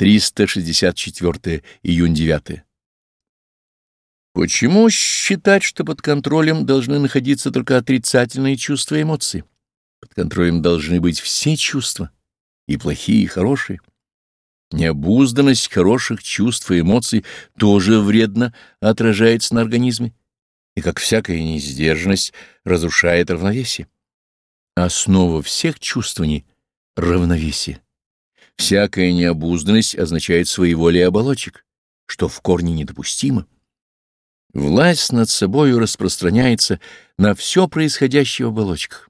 364 июнь 9. Почему считать, что под контролем должны находиться только отрицательные чувства и эмоции? Под контролем должны быть все чувства, и плохие, и хорошие. Необузданность хороших чувств и эмоций тоже вредно отражается на организме, и, как всякая несдержанность, разрушает равновесие. Основа всех чувствований — равновесие. Всякая необузданность означает своеволие оболочек, что в корне недопустимо. Власть над собою распространяется на все происходящее в оболочках.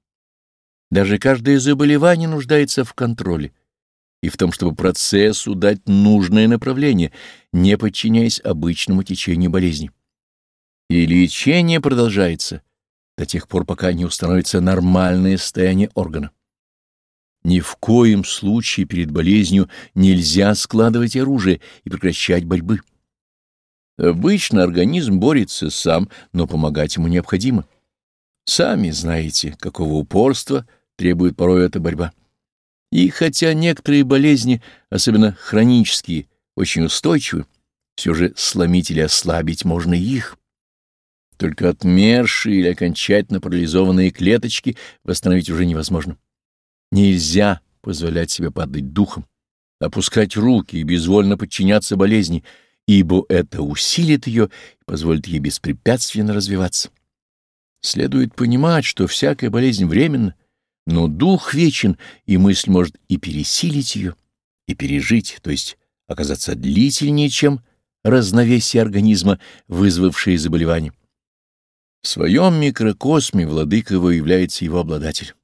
Даже каждое заболевание нуждается в контроле и в том, чтобы процессу дать нужное направление, не подчиняясь обычному течению болезни. И лечение продолжается до тех пор, пока не установится нормальное состояние органа. Ни в коем случае перед болезнью нельзя складывать оружие и прекращать борьбы. Обычно организм борется сам, но помогать ему необходимо. Сами знаете, какого упорства требует порой эта борьба. И хотя некоторые болезни, особенно хронические, очень устойчивы, все же сломить или ослабить можно их. Только отмершие или окончательно парализованные клеточки восстановить уже невозможно. Нельзя позволять себе падать духом, опускать руки и безвольно подчиняться болезни — ибо это усилит ее и позволит ей беспрепятственно развиваться. Следует понимать, что всякая болезнь временна, но дух вечен, и мысль может и пересилить ее, и пережить, то есть оказаться длительнее, чем разновесие организма, вызвавшее заболевание. В своем микрокосме владыка выявляется его обладатель.